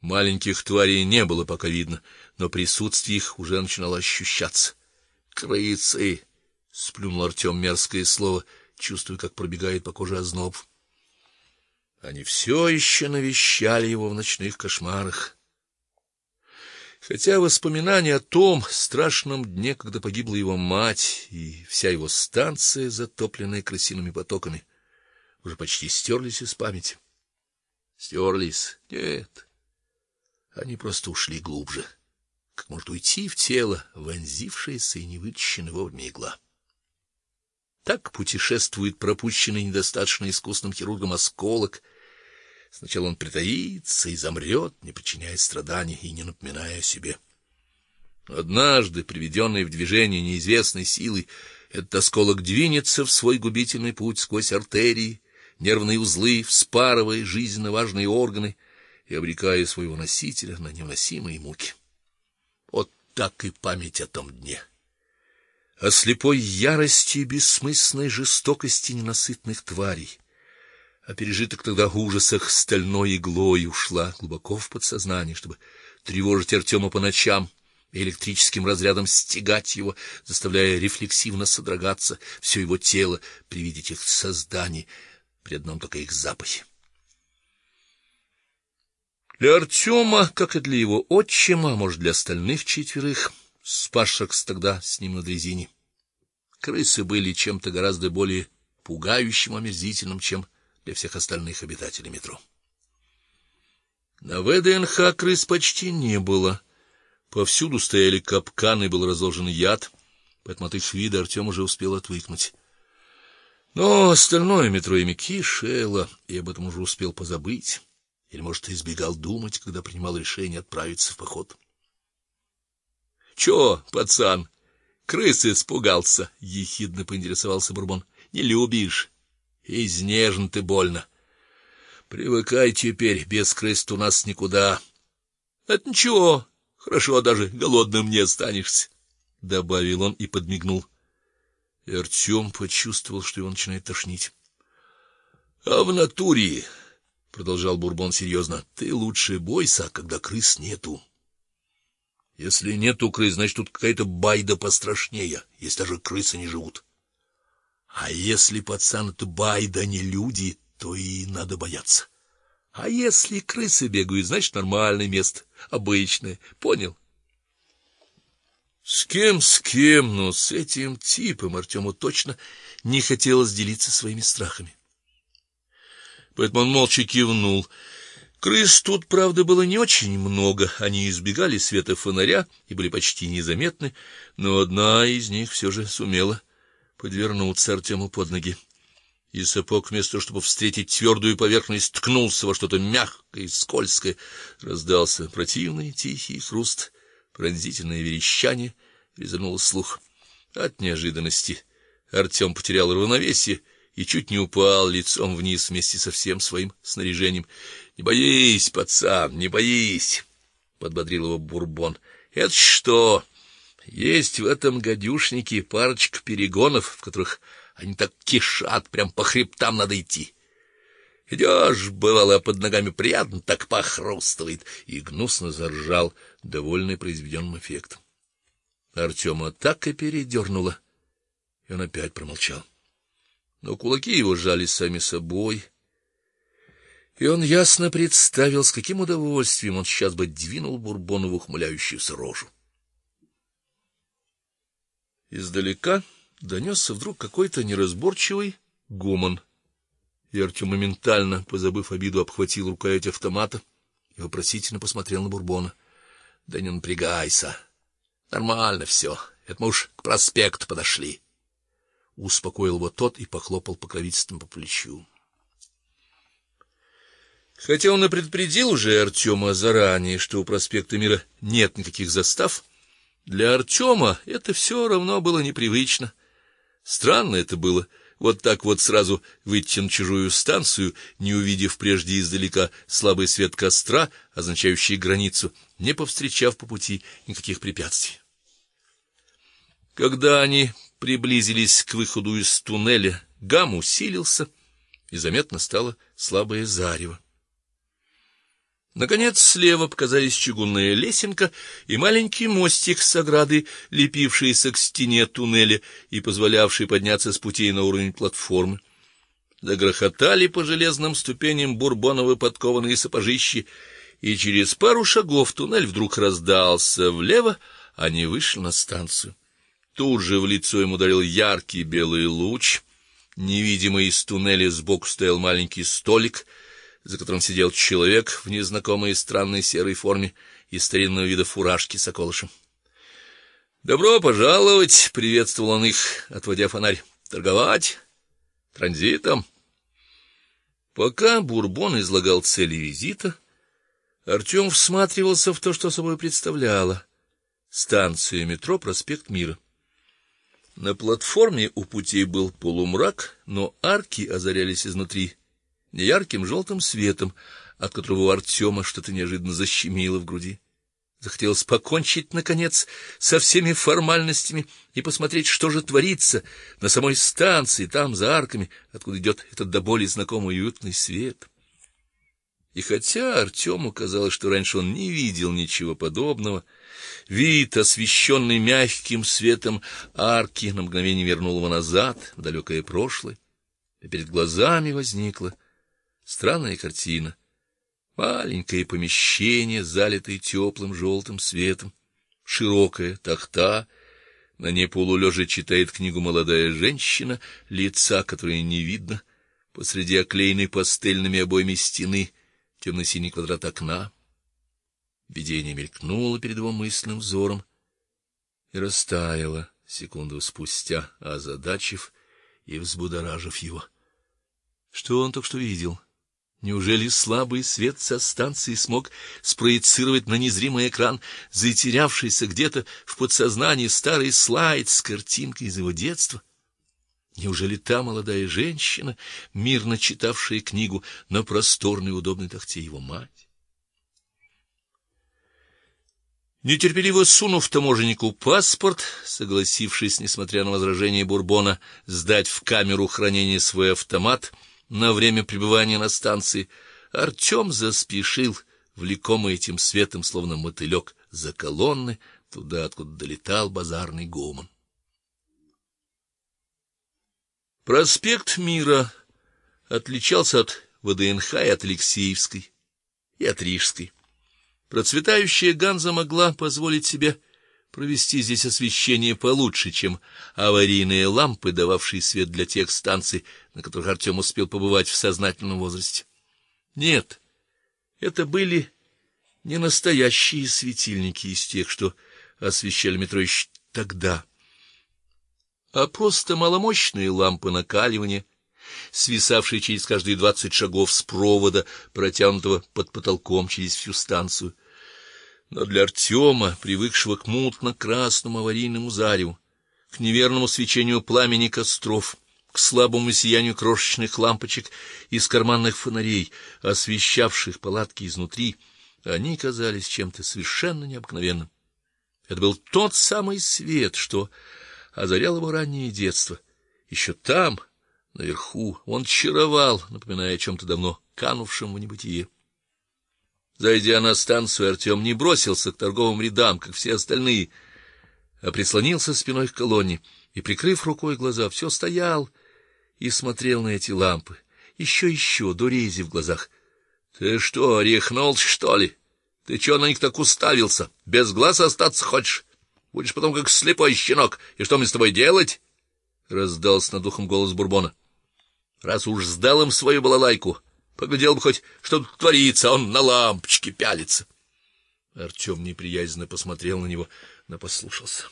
Маленьких тварей не было пока видно, но присутствие их уже начинало ощущаться. Крысы, сплюнул Артем мерзкое слово, чувствуя, как пробегает по коже озноб. Они все еще навещали его в ночных кошмарах. Хотя воспоминания о том страшном дне, когда погибла его мать, и вся его станция, затопленная крысиными потоками, уже почти стерлись из памяти. Стерлись? Нет. Они просто ушли глубже, как может уйти в тело вонзившаяся и не вычищенная вовремя игла. Так путешествует пропущенный недостаточно искусным хирургом осколок. Сначала он притаится и замрет, не причиняя страданий и не напоминая о себе. Однажды, приведенный в движение неизвестной силой, этот осколок двинется в свой губительный путь сквозь артерии, нервные узлы, вспарывая жизненно важные органы и обрекая своего носителя на невыносимые муки. Вот так и память о том дне о слепой ярости и бессмысленной жестокости ненасытных тварей, о пережитых тогда ужасах стальной иглой ушла глубоко в подсознание, чтобы тревожить Артема по ночам и электрическим разрядом стегать его, заставляя рефлексивно содрогаться все его тело при виде этих созданий, при одном только их запахе. Для Артема, как и для его отчима, может, для остальных четверых, спасших тогда с ним на дрезине. Крысы были чем-то гораздо более пугающим, омерзительным, чем для всех остальных обитателей метро. На ВДНХ крыс почти не было. Повсюду стояли капканы, был разложен яд, поэтому от их вида Артем уже успел отвыкнуть. Но остальное метро ими кишело, и об этом уже успел позабыть, или, может, избегал думать, когда принимал решение отправиться в поход. Чё, пацан, крысы испугался, ехидно поинтересовался Бурбон. Не любишь? Изнежен ты больно. Привыкай теперь, без крыс у нас никуда. Это ничего, хорошо даже голодным не останешься, добавил он и подмигнул. И Артем почувствовал, что его начинает тошнить. А в натуре, продолжал Бурбон серьезно, ты лучше бойся, когда крыс нету. Если нету крыс, значит тут какая-то байда пострашнее, если даже крысы не живут. А если пацан это байда не люди, то и надо бояться. А если крысы бегают, значит нормальное место, обычное. Понял? С кем, с кем, но с этим типом Артему точно не хотелось делиться своими страхами. Поэтому он молча кивнул. Крыс тут, правда, было не очень много, они избегали света фонаря и были почти незаметны, но одна из них все же сумела подвернуться Артему под ноги. И сапог вместо чтобы встретить твердую поверхность, ткнулся во что-то мягкое и скользкое, раздался противный тихий хруст, пронзительное верещание резануло слух. От неожиданности Артем потерял равновесие и чуть не упал лицом вниз вместе со всем своим снаряжением. Не боись, пацан, не боись, подбодрил его Бурбон. Это что? Есть в этом гадюшнике парочка перегонов, в которых они так кишат, прям по хребтам надо идти. Идешь, бывало, под ногами приятно так похрустывает, и гнусно заржал, довольный произведенным эффектом. Артема так и передернуло, и он опять промолчал. Но кулаки его сжали сами собой, и он ясно представил, с каким удовольствием он сейчас бы двинул Бурбонову ухмыляющуюся рожу. Издалека донесся вдруг какой-то неразборчивый гомон. И Артем моментально, позабыв обиду, обхватил рукоять автомата и вопросительно посмотрел на Бурбона. Да не напрягайся. Нормально все. Это мы уж к проспекту подошли. Успокоил его тот и похлопал покровительственно по плечу. Хотя он и предупредил уже Артема заранее, что у проспекта Мира нет никаких застав, для Артема это все равно было непривычно. Странно это было вот так вот сразу выйти на чужую станцию, не увидев прежде издалека слабый свет костра, означающий границу, не повстречав по пути никаких препятствий. Когда они приблизились к выходу из туннеля, гам усилился, и заметно стало слабое зарево. Наконец слева показались чугунная лесенка и маленький мостик с оградой, лепившийся к стене туннеля и позволявший подняться с путей на уровень платформы. Загрохотали по железным ступеням бурбоновые подкованные сапожищи, и через пару шагов туннель вдруг раздался влево, они вышли на станцию. Тут же в лицо ему ударил яркий белый луч. Невидимый из туннеля сбоку стоял маленький столик — за которым сидел человек в незнакомой странной серой форме и старинного вида фуражки с околышем. Добро пожаловать, приветствовал он их, отводя фонарь. Торговать транзитом. Пока Бурбон излагал цели визита, Артем всматривался в то, что собой представляла станция метро Проспект Мира. На платформе у путей был полумрак, но арки озарялись изнутри неярким желтым светом, от которого у Артема что-то неожиданно защемило в груди. Захотелось покончить наконец со всеми формальностями и посмотреть, что же творится на самой станции, там за арками, откуда идет этот до боли знакомый уютный свет. И хотя Артему казалось, что раньше он не видел ничего подобного, вид, освещенный мягким светом арки, на мгновение вернул его назад, в далекое прошлое, и перед глазами возникло Странная картина. Маленькое помещение, залитое теплым желтым светом, широкая тахта, на ней полулежа читает книгу молодая женщина, лица которой не видно, посреди оклеенной пастельными обоями стены темно-синий квадрат окна. Видение мелькнуло перед его мысленным взором и растаяло секунду спустя, озадачив и взбудоражив его. Что он только что видел? Неужели слабый свет со станции смог спроецировать на незримый экран затерявшийся где-то в подсознании старый слайд с картинкой из его детства? Неужели та молодая женщина, мирно читавшая книгу на просторной удобной тахте его мать? Нетерпеливо сунув таможеннику паспорт, согласившись, несмотря на возражения Бурбона, сдать в камеру хранения свой автомат, на время пребывания на станции, Артем заспешил, влекомый этим светом, словно мотылек, за колонны, туда, откуда долетал базарный гомон. Проспект Мира отличался от ВДНХ и от Алексеевской и от Рижской. Процветающая Ганза могла позволить себе провести здесь освещение получше, чем аварийные лампы, дававшие свет для тех станций, на которых Артем успел побывать в сознательном возрасте. Нет, это были не настоящие светильники из тех, что освещали метро еще тогда, а просто маломощные лампы накаливания, свисавшие через каждые двадцать шагов с провода, протянутого под потолком через всю станцию. Но для Артема, привыкшего к мутно-красному аварийному зареву, к неверному свечению пламени костров, к слабому сиянию крошечных лампочек из карманных фонарей, освещавших палатки изнутри, они казались чем-то совершенно необыкновенным. Это был тот самый свет, что озарял его раннее детство. Еще там, наверху, он чаровал, напоминая о чем то давно канувшем в небытие. Зайдя на станцию, Артем не бросился к торговым рядам, как все остальные, а прислонился спиной к колонне и, прикрыв рукой глаза, все стоял и смотрел на эти лампы, еще еще до рези в глазах. Ты что, рехнулся, что ли? Ты чего на них так уставился? Без глаз остаться хочешь? Будешь потом как слепой щенок. И что мне с тобой делать? раздался над ухом голос Бурбона. Раз уж сдал им свою балалайку, Поглядел бы хоть, что тут творится, он на лампочке пялится. Артем неприязненно посмотрел на него, но послушался.